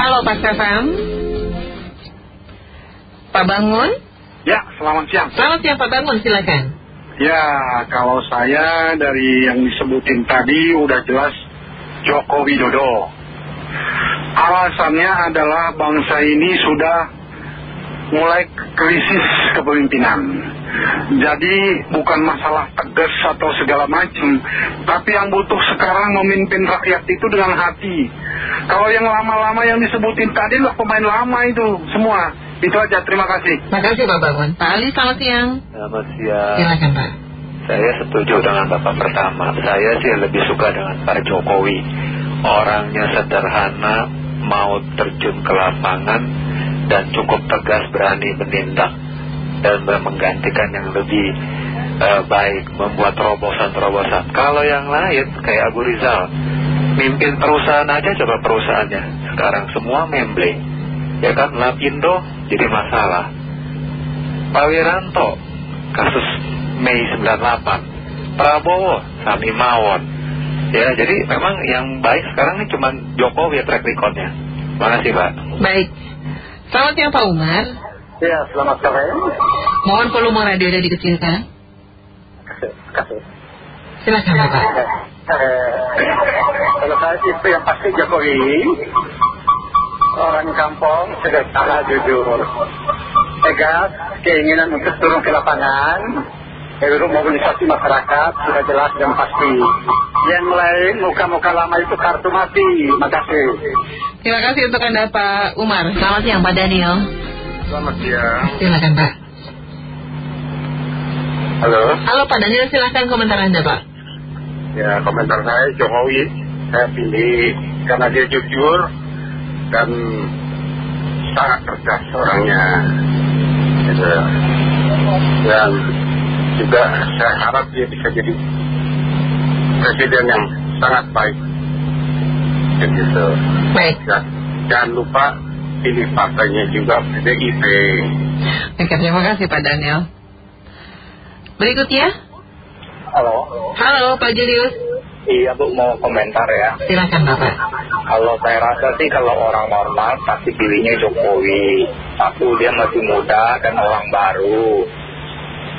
Halo Pak Stefan. Pak Bangun. Ya, selamat siang. Selamat siang Pak Bangun, silakan. Ya, kalau saya dari yang disebutin tadi udah jelas Joko Widodo. Alasannya adalah bangsa ini sudah mulai krisis kepemimpinan. Jadi bukan masalah tegas atau segala macam, tapi yang butuh sekarang memimpin rakyat itu dengan hati. Kalau yang lama-lama yang disebutin tadi lah pemain lama itu semua. Itu aja, terima kasih. Terima kasih Pak Bangun. Pak Ali, selamat siang. Selamat siang. Silakan Pak. Saya setuju dengan Bapak pertama. Saya sih lebih suka dengan Pak Jokowi. Orangnya sederhana, mau terjun ke lapangan, dan cukup tegas berani menindak dan menggantikan yang lebih eh, baik, membuat terobosan-terobosan. Kalau yang lain kayak Abu Rizal, mimpin perusahaan aja coba perusahaannya. Sekarang semua memble. Ya kan, Lapindo jadi masalah. Pak Wiranto, kasus Mei 98. Prabowo, Sami Mawon. Ya, jadi memang yang baik sekarang ini cuma Jokowi ya track recordnya. Terima kasih Pak. Baik. Selamat siang Pak Umar. Ya, selamat sore. Mohon volume radio anda dikecilkan. Kasih. Silakan Bapak. kalau saya itu yang pasti Jokowi orang kampung sederhana jujur tegas keinginan untuk turun ke lapangan Euro mobilisasi masyarakat sudah jelas dan pasti yang lain muka-muka lama itu kartu mati makasih Terima kasih untuk Anda Pak Umar. Selamat siang Pak Daniel. Selamat siang Silakan Pak. halo Halo Pak Daniel, silakan komentar Anda Pak. ya komentar saya Jokowi saya pilih karena dia jujur dan sangat cerdas orangnya gitu. dan juga saya harap dia bisa jadi presiden yang sangat baik gitu Baik. dan jangan lupa pilih partainya juga PDIP Oke, terima kasih Pak Daniel. Berikutnya. halo Halo Pak Julius. iya bu mau komentar ya Silakan Bapak. Kalau saya rasa sih kalau orang normal pasti pilihnya Jokowi. Satu dia masih muda dan orang baru.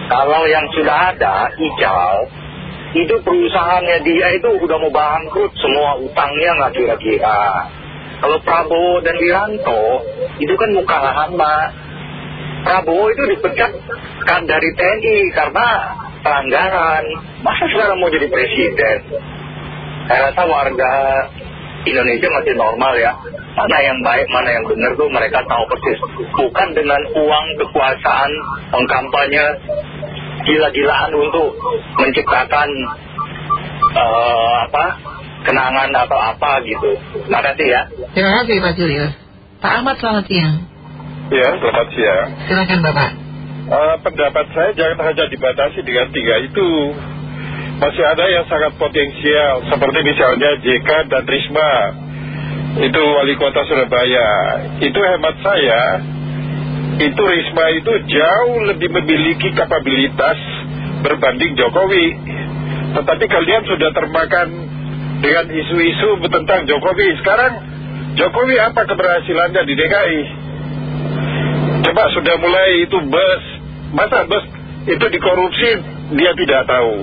Kalau yang sudah ada, hijau, itu perusahaannya dia itu udah mau bangkrut semua utangnya nggak kira-kira. Kalau Prabowo dan Wiranto itu kan muka lama. Prabowo itu dipecat kan dari TNI karena pelanggaran. Masa sekarang mau jadi presiden? Saya rasa warga Indonesia masih normal ya. Mana yang baik, mana yang benar tuh mereka tahu persis. Bukan dengan uang kekuasaan, pengkampanye, gila-gilaan untuk menciptakan eh, apa kenangan atau apa gitu. Terima kasih ya. Terima kasih Pak Julius. Pak Ahmad selamat siang. Ya, selamat siang. Silakan Bapak. Eh, pendapat saya jangan hanya dibatasi dengan tiga itu. Masih ada yang sangat potensial, seperti misalnya JK dan Risma. Itu wali kota Surabaya. Itu hemat saya, itu Risma itu jauh lebih memiliki kapabilitas berbanding Jokowi. Tetapi kalian sudah termakan dengan isu-isu tentang Jokowi. Sekarang Jokowi apa keberhasilannya di DKI? Coba sudah mulai itu bus, masa bus itu dikorupsi dia tidak tahu.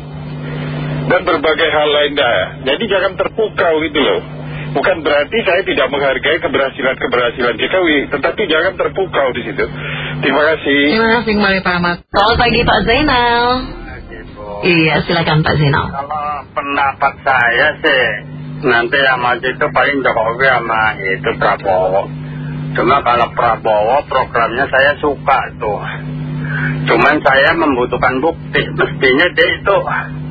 Dan berbagai hal lainnya. Jadi jangan terpukau gitu loh. Bukan berarti saya tidak menghargai keberhasilan-keberhasilan Jokowi, tetapi jangan terpukau di situ. Terima kasih. Terima kasih kembali Pak Ahmad. Selamat pagi Pak Zainal. Iya, silakan Pak Zainal. Kalau pendapat saya sih nanti yang maju itu paling Jokowi sama itu Prabowo. Cuma kalau Prabowo programnya saya suka tuh. Cuman saya membutuhkan bukti. Mestinya dia itu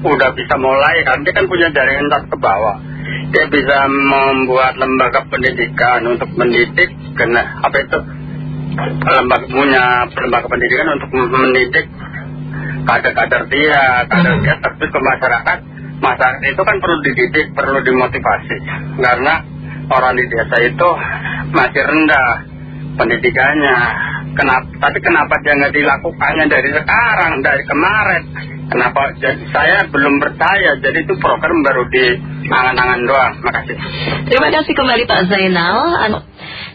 udah bisa mulai kan dia kan punya jaringan tas ke bawah. Dia bisa membuat lembaga pendidikan untuk mendidik kena apa itu lembaga punya lembaga pendidikan untuk mendidik kader-kader dia, kader dia tapi ke masyarakat. Masyarakat itu kan perlu dididik, perlu dimotivasi. Karena orang di desa itu masih rendah pendidikannya. Kenapa, tapi kenapa dia nggak dilakukannya dari sekarang, dari kemarin? Kenapa jadi saya belum percaya, jadi itu program baru di angan-angan doang. Makasih. Terima kasih kembali Pak Zainal. Anu,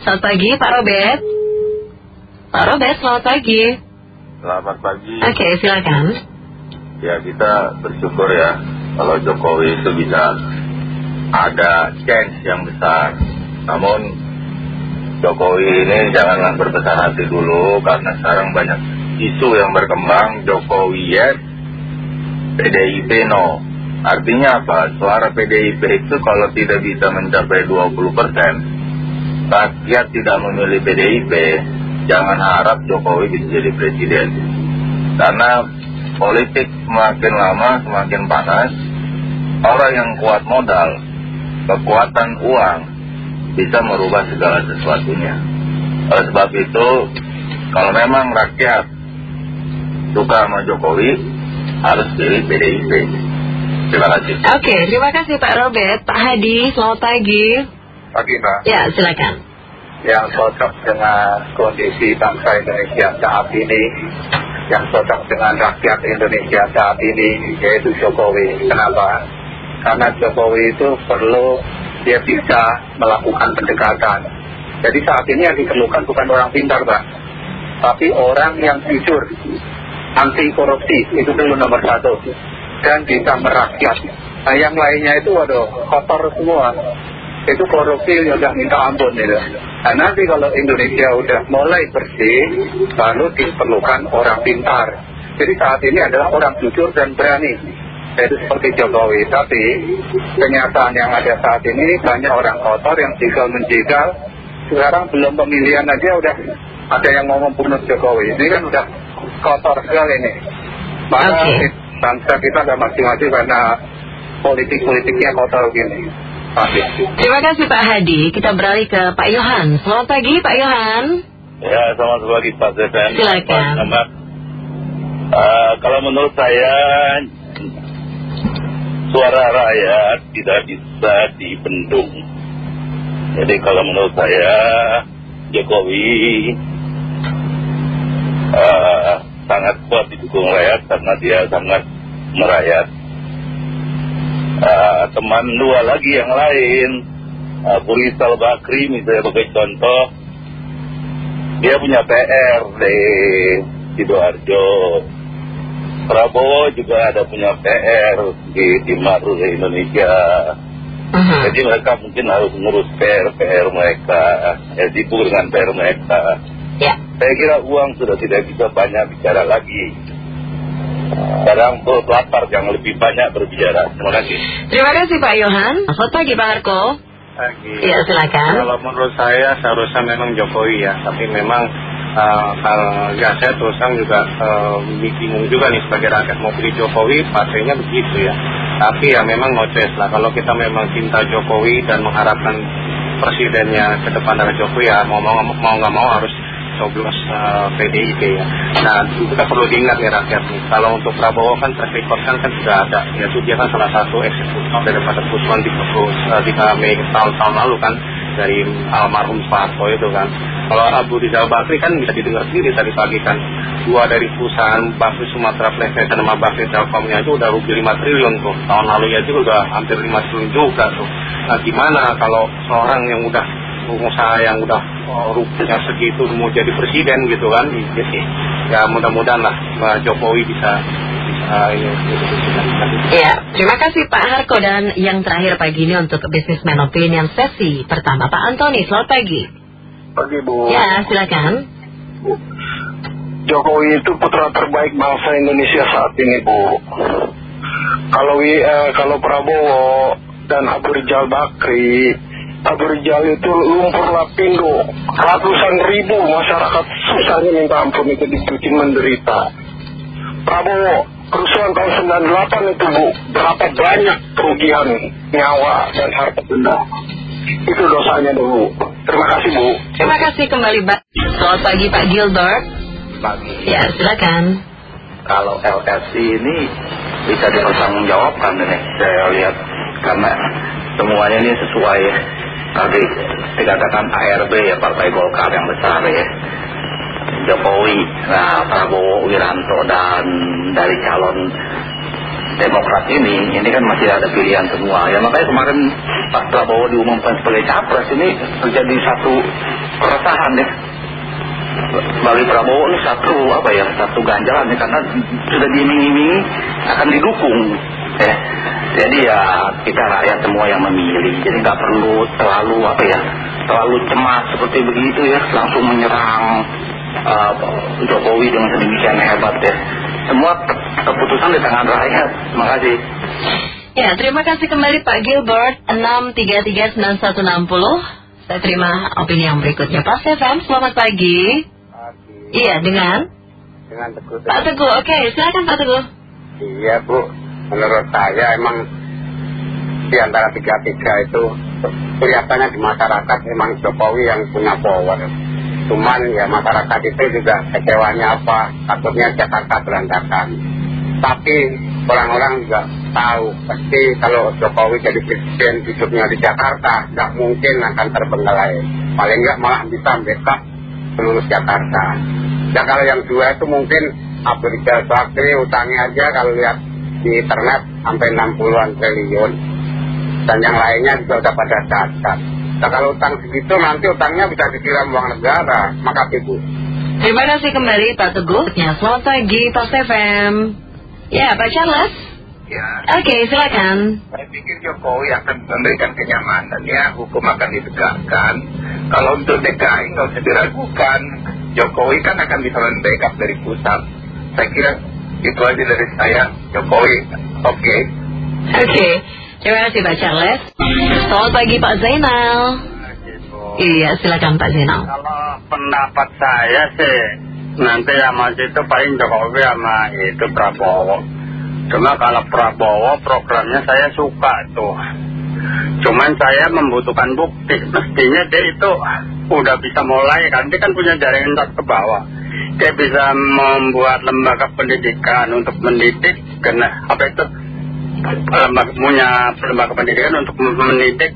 Selamat pagi Pak Robert. Pak Robert, selamat pagi. Selamat pagi. Oke, silakan. Ya kita bersyukur ya kalau Jokowi itu bisa ada change yang besar. Namun Jokowi ini janganlah berbesar hati dulu karena sekarang banyak isu yang berkembang Jokowi yes, PDIP no. Artinya apa? Suara PDIP itu kalau tidak bisa mencapai 20 persen, rakyat tidak memilih PDIP, jangan harap Jokowi bisa jadi presiden. Karena politik semakin lama semakin panas, orang yang kuat modal, kekuatan uang, bisa merubah segala sesuatunya. Oleh sebab itu, kalau memang rakyat suka sama Jokowi, harus pilih PDIP. Terima kasih. Oke, terima kasih Pak Robert. Pak Hadi, selamat pagi. Pagi Mbak. Ya, silakan. Yang cocok dengan kondisi bangsa Indonesia saat ini, yang cocok dengan rakyat Indonesia saat ini, yaitu Jokowi. Kenapa? Karena Jokowi itu perlu dia bisa melakukan pendekatan. Jadi saat ini yang diperlukan bukan orang pintar, Pak. Tapi orang yang jujur, anti korupsi, itu dulu nomor satu. Dan bisa merakyat. Nah yang lainnya itu waduh kotor semua. Itu korupsi udah minta ampun itu. Nah nanti kalau Indonesia udah mulai bersih, lalu diperlukan orang pintar. Jadi saat ini adalah orang jujur dan berani. Itu seperti Jokowi. Tapi kenyataan yang ada saat ini banyak orang kotor yang jegal menjegal. Sekarang belum pemilihan aja udah ada yang mau membunuh Jokowi. Ini kan udah kotor sekali nih. Maka Oke. bangsa kita ada masing-masing karena politik-politiknya kotor gini. Terima kasih Pak Hadi. Kita beralih ke Pak Yohan. Selamat pagi Pak Yohan. Ya, selamat pagi Pak Zeten. Silakan. Ahmad. Eh, kalau menurut saya, suara rakyat tidak bisa dibendung. Jadi kalau menurut saya, Jokowi eh, sangat kuat didukung rakyat karena dia sangat merayat. Eh, teman dua lagi yang lain, uh, Bu Rizal Bakri misalnya sebagai contoh, dia punya PR di Sidoarjo. Prabowo juga ada punya PR di Timur Indonesia. Mhm. Jadi mereka mungkin harus ngurus PR-PR mereka, ya sibuk dengan PR mereka. Ya. Saya kira uang sudah tidak bisa banyak bicara lagi. Sekarang perut lapar yang lebih banyak berbicara. Terima kasih. Terima kasih Pak Yohan. Selamat pagi Pak Harko. Pagi. Ya, silakan. Kalau menurut saya seharusnya memang Jokowi ya, tapi memang uh, kalau ya saya terus terang juga uh, bingung juga nih sebagai rakyat mau pilih Jokowi, partainya begitu ya. Tapi ya memang no choice lah. Kalau kita memang cinta Jokowi dan mengharapkan presidennya ke depan adalah Jokowi ya mau mau mau nggak mau harus coblos PDIP ya. Nah kita perlu diingat ya rakyat nih. Kalau untuk Prabowo kan track record kan kan sudah ada. Yaitu dia kan salah satu eksekutor daripada putusan di uh, di Mei tahun-tahun lalu kan dari almarhum Pak Harto itu kan. Kalau Abu Rizal Bakri kan bisa didengar sendiri tadi pagi kan. Dua dari perusahaan Bakri Sumatera Plesetan sama Bakri Telkomnya itu udah rugi 5 triliun tuh. Tahun lalu ya itu udah hampir 5 triliun juga tuh. Nah gimana kalau seorang yang udah pengusaha yang udah oh, rupiah segitu mau jadi presiden gitu kan jadi ya mudah-mudahan lah Pak Jokowi bisa jadi presiden Ya, terima kasih Pak Harko dan yang terakhir pagi ini untuk Businessman Opinion sesi pertama Pak Antoni. Selamat pagi. Pagi Bu Ya, silakan. Jokowi itu putra terbaik bangsa Indonesia saat ini Bu kalau eh, kalau Prabowo dan Abu Rizal Bakri Abu Rizal itu lumpur lapindo ratusan ribu masyarakat susahnya minta ampun itu dibikin menderita Prabowo kerusuhan tahun 98 itu Bu berapa banyak kerugian nyawa dan harta benda itu dosanya dulu terima kasih Bu Terima kasih kembali Pak. Selamat pagi Pak Gilbert. Pagi. Ya, silakan. Kalau LSI ini bisa dipertanggungjawabkan ini saya lihat karena semuanya ini sesuai tadi dikatakan ARB ya Partai Golkar yang besar ya. Jokowi, nah Prabowo, Wiranto dan dari calon Demokrat ini, ini kan masih ada pilihan semua. Ya makanya kemarin Pak Prabowo diumumkan sebagai capres ini terjadi satu keresahan ya. Bagi Prabowo ini satu apa ya satu ganjalan ya karena sudah diiming-imingi akan didukung ya jadi ya kita rakyat semua yang memilih jadi nggak perlu terlalu apa ya terlalu cemas seperti begitu ya langsung menyerang uh, Jokowi dengan sedemikian hebat ya semua keputusan di tangan rakyat terima kasih Ya, terima kasih kembali Pak Gilbert 6339160. Saya terima opini yang berikutnya. Pak FM, selamat pagi. Pagi. Iya, dengan Dengan Teguh. Pak Teguh. Oke, silakan Pak Teguh. Iya Bu, menurut saya emang di antara tiga-tiga itu kelihatannya di masyarakat emang Jokowi yang punya power. Cuman ya masyarakat itu juga kecewanya apa, takutnya Jakarta berantakan. Tapi orang-orang juga tahu pasti kalau Jokowi jadi presiden hidupnya di Jakarta nggak mungkin akan terbengkalai. Paling nggak malah bisa backup seluruh Jakarta. Ya kalau yang dua itu mungkin Abu Rizal Bakri utangnya aja kalau lihat di internet sampai 60-an triliun. Dan yang lainnya juga udah pada cacat. Nah kalau utang segitu nanti utangnya bisa dikira uang negara. Maka ibu. Terima kasih kembali Pak Teguh. Ya, selamat pagi Pak FM. Ya, Pak Charles. Ya, Oke, silakan. saya pikir Jokowi akan memberikan kenyamanan ya, hukum akan ditegakkan. Kalau untuk DKI nggak usah diragukan, Jokowi kan akan bisa backup dari pusat. Saya kira itu aja dari saya, Jokowi. Oke. Oke, terima kasih Pak Charles. Selamat pagi Pak Zainal. Iya, silakan Pak Zainal. Kalau pendapat saya sih nanti yang maju itu paling Jokowi sama itu Prabowo. Cuma kalau Prabowo programnya saya suka tuh. Cuman saya membutuhkan bukti. Mestinya dia itu udah bisa mulai kan. Dia kan punya jaringan ke bawah. Dia bisa membuat lembaga pendidikan untuk mendidik. Kena apa itu? Lembaga, punya lembaga pendidikan untuk mendidik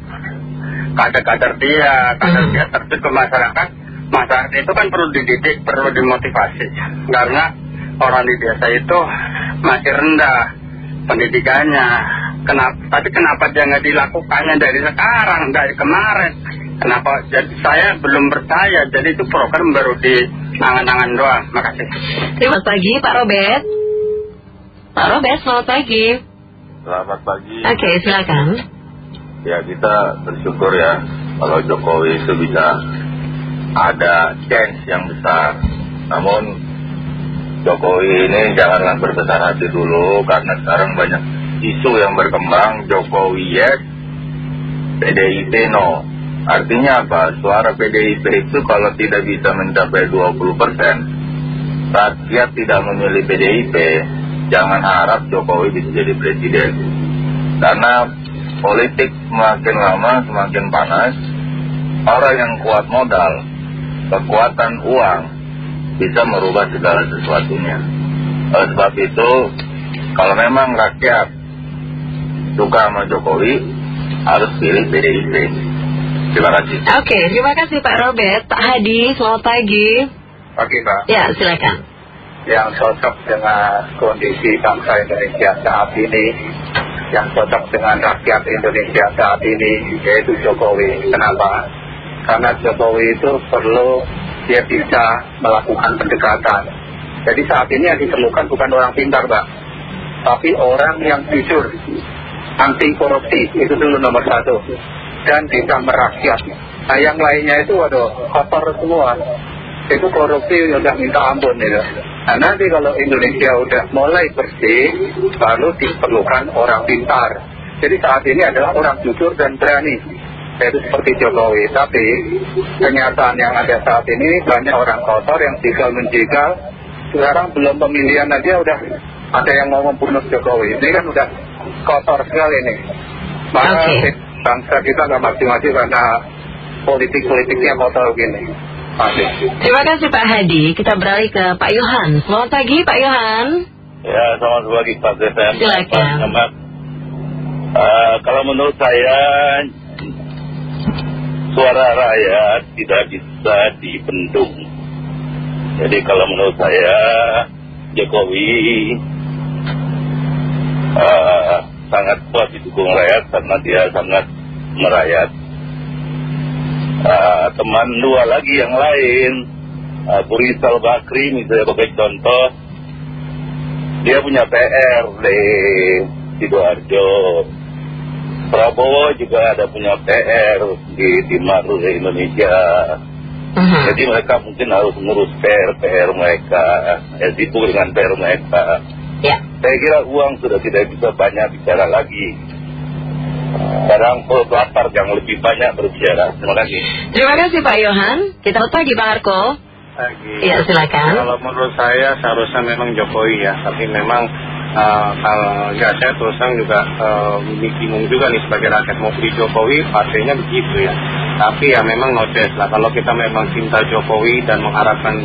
kader-kader dia, kader Hmm. dia terjun ke masyarakat. Masyarakat itu kan perlu dididik, perlu dimotivasi. Karena orang di desa itu masih rendah pendidikannya. Kenapa? Tapi kenapa dia nggak dilakukannya dari sekarang, dari kemarin? Kenapa? Jadi saya belum percaya. Jadi itu program baru di angan-angan doang. Makasih. Terima pagi Pak Robert. Pak Robert, selamat pagi. Selamat pagi. Oke, silakan. Ya kita bersyukur ya kalau Jokowi itu bisa ada chance yang besar. Namun Jokowi ini janganlah berbesar hati dulu karena sekarang banyak isu yang berkembang Jokowi yes, PDIP no. Artinya apa? Suara PDIP itu kalau tidak bisa mencapai 20%, rakyat tidak memilih PDIP, jangan harap Jokowi bisa jadi presiden. Karena politik semakin lama semakin panas, orang yang kuat modal, kekuatan uang, bisa merubah segala sesuatunya. Sebab itu, kalau memang rakyat suka sama Jokowi, harus pilih PDIP. Terima kasih. Oke, terima kasih Pak Robert. Pak Hadi, selamat pagi. Oke Pak. Ya, silakan. Yang cocok dengan kondisi bangsa Indonesia saat ini, yang cocok dengan rakyat Indonesia saat ini, yaitu Jokowi. Kenapa? Karena Jokowi itu perlu dia bisa melakukan pendekatan. Jadi saat ini yang diperlukan bukan orang pintar, Pak. Tapi orang yang jujur, anti korupsi, itu dulu nomor satu. Dan bisa merakyat. Nah yang lainnya itu, waduh, kotor semua. Itu korupsi udah minta ampun itu. Nah nanti kalau Indonesia udah mulai bersih, baru diperlukan orang pintar. Jadi saat ini adalah orang jujur dan berani. Yaitu seperti Jokowi. Tapi kenyataan yang ada saat ini banyak orang kotor yang jegal menjegal. Sekarang belum pemilihan aja udah ada yang mau membunuh Jokowi. Ini kan udah kotor sekali nih. Maka Oke. Bangsa kita nggak maju-maju karena politik-politiknya kotor gini. Masih. Terima kasih Pak Hadi. Kita beralih ke Pak Yohan. Selamat pagi Pak Yohan. Ya, selamat pagi Pak FM. Silakan. Pak Ahmad. Eh, kalau menurut saya, suara rakyat tidak bisa dibendung. Jadi kalau menurut saya, Jokowi eh, sangat kuat didukung rakyat karena dia sangat merayat. uh, teman dua lagi yang lain. Uh, Bu Rizal Bakri misalnya sebagai contoh. Dia punya PR di Sidoarjo. Prabowo juga ada punya PR di Timur Indonesia. Mhm. jadi mereka mungkin harus mengurus PR-PR mereka. Ya sibuk dengan PR mereka. Ya. saya kira uang sudah tidak bisa banyak bicara lagi sekarang perut lapar yang lebih banyak berbicara terima kasih Terima kasih Pak Yohan. Kita pagi Pak Harko. Lagi. Iya silakan. Kalau menurut saya seharusnya memang Jokowi ya, tapi memang eh, kalau ya saya terus terang juga eh, bingung juga nih sebagai rakyat mau pilih Jokowi, partainya begitu ya. Tapi ya memang no choice lah. Kalau kita memang cinta Jokowi dan mengharapkan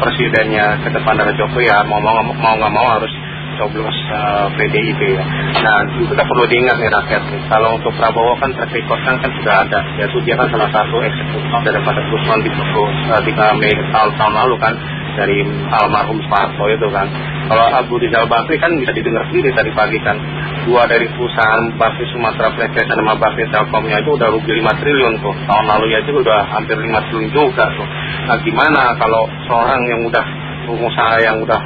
presidennya ke depan dari Jokowi ya mau mau mau nggak mau harus coblos eh, PDIP ya. Nah kita perlu diingat nih rakyat nih. Kalau untuk Prabowo kan track kan, sudah ada. Yaitu dia kan salah satu eksekutor daripada Gusman di uh, 3 Mei tahun, tahun lalu kan dari almarhum Soeharto itu kan. Kalau Abu Rizal Bakri kan bisa didengar sendiri tadi pagi kan. Dua dari perusahaan Bakri Sumatera Playstation sama Bakri Telkomnya itu udah rugi 5 triliun tuh. Tahun lalu aja udah hampir 5 triliun juga tuh. Nah gimana kalau seorang yang udah pengusaha yang udah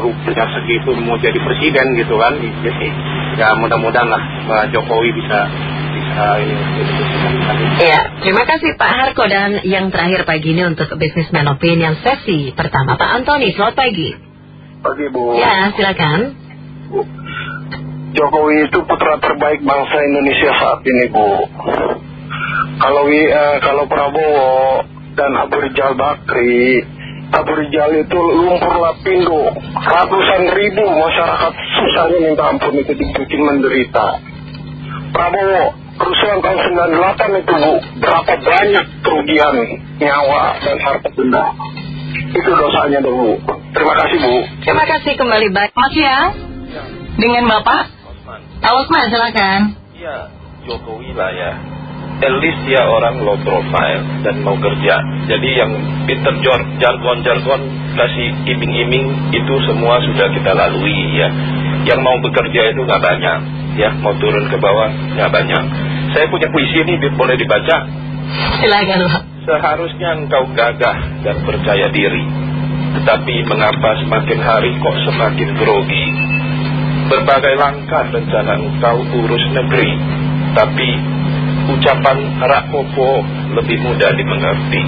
rupiah segitu mau jadi presiden gitu kan jadi ya mudah-mudahan lah Pak Jokowi bisa bisa ini Iya, terima kasih Pak Harko dan yang terakhir pagi ini untuk Businessman Opinion sesi pertama Pak Antoni, selamat pagi. Pagi Bu. Ya, silakan. Jokowi itu putra terbaik bangsa Indonesia saat ini Bu. Kalau eh, kalau Prabowo dan Abu Rizal Bakri, Abu Rizal itu lumpur lapindo, ratusan ribu masyarakat susahnya minta ampun itu dibikin menderita. Prabowo kerusuhan tahun 98 itu Bu, berapa banyak kerugian nyawa dan harta benda. Itu dosanya dong Bu. Terima kasih Bu. Terima kasih kembali baik. Selamat siang. Dengan Bapak? Pak Usman, silakan. Iya, Jokowi lah ya. At least dia orang low profile dan mau kerja. Jadi yang pinter jor- jargon-jargon kasih iming-iming itu semua sudah kita lalui ya. Yang mau bekerja itu nggak banyak, ya. Mau turun ke bawah nggak banyak. Saya punya puisi ini boleh dibaca. Silakan Pak. Seharusnya engkau gagah dan percaya diri. Tetapi mengapa semakin hari kok semakin grogi? Berbagai langkah rencana engkau urus negeri. Tapi ucapan rapopo lebih mudah dimengerti.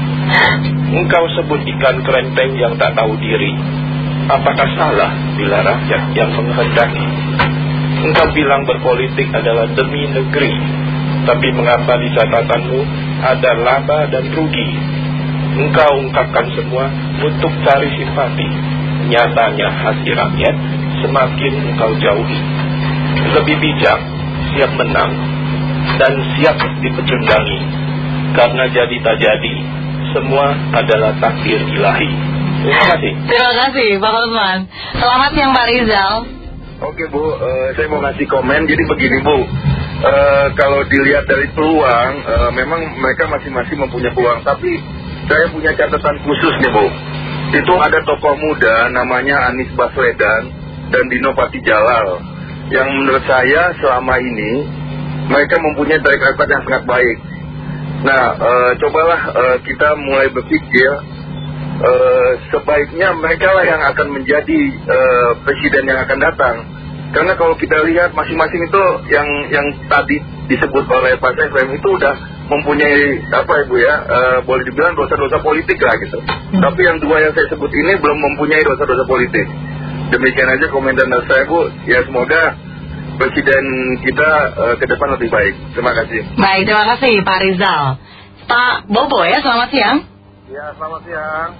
Engkau sebut ikan kerenteng yang tak tahu diri. Apakah salah bila rakyat yang menghendaki? Engkau bilang berpolitik adalah demi negeri. Tapi mengapa di catatanmu ada laba dan rugi? Engkau ungkapkan semua untuk cari simpati. Nyatanya hati rakyat semakin engkau jauhi. Lebih bijak, siap menang, dan siap dipecundangi. Karena jadi tak jadi, semua adalah takdir ilahi. Terima kasih. Terima kasih Pak Usman. Selamat siang Pak Rizal. Oke Bu, eh, saya mau ngasih komen. Jadi begini Bu, Eh, kalau dilihat dari peluang, eh, memang mereka masing-masing mempunyai peluang. Tapi saya punya catatan khusus nih Bu. Itu ada tokoh muda namanya Anies Baswedan dan Dino Patijalal. Yang menurut saya selama ini mereka mempunyai track record yang sangat baik. Nah, eh, cobalah eh, kita mulai berpikir eh, sebaiknya mereka lah yang akan menjadi presiden yang akan datang. Karena kalau kita lihat masing-masing itu yang yang tadi disebut oleh Pak Sefrem itu udah mempunyai apa ya Bu ya, eh, boleh dibilang dosa-dosa politik lah gitu. Tapi yang dua yang saya sebut ini belum mempunyai dosa-dosa politik. Demikian aja komentar dari saya Bu. Ya semoga presiden kita eh, ke depan lebih baik. Terima kasih. Baik, terima kasih Pak Rizal. Pak Bobo ya, selamat siang. Ya selamat siang.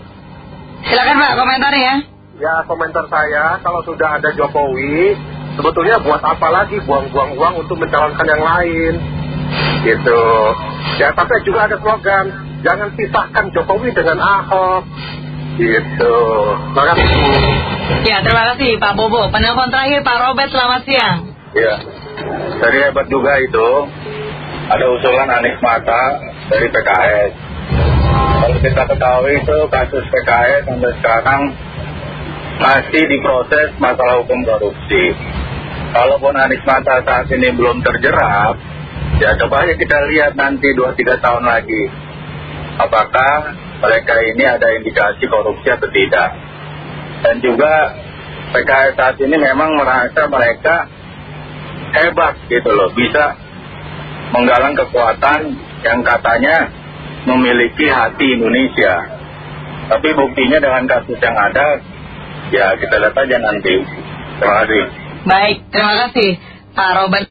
Silakan Pak komentarnya. Ya komentar saya kalau sudah ada Jokowi sebetulnya buat apa lagi buang-buang uang untuk mencalonkan yang lain gitu ya tapi juga ada slogan jangan pisahkan Jokowi dengan Ahok gitu terima kasih. Ya, terima kasih Pak Bobo. Penelpon terakhir Pak Robert, selamat siang. Ya, dari hebat juga itu ada usulan Anies Mata dari PKS. Kalau kita ketahui itu kasus PKS sampai sekarang masih diproses masalah hukum korupsi. Kalaupun Anies Mata saat ini belum terjerat, ya coba aja kita lihat nanti 2-3 tahun lagi. apakah mereka ini ada indikasi korupsi atau tidak. Dan juga PKS saat ini memang merasa mereka hebat gitu loh, bisa menggalang kekuatan yang katanya memiliki hati Indonesia. Tapi buktinya dengan kasus yang ada, ya kita lihat aja nanti. Terima kasih. Baik, terima kasih Pak Robert.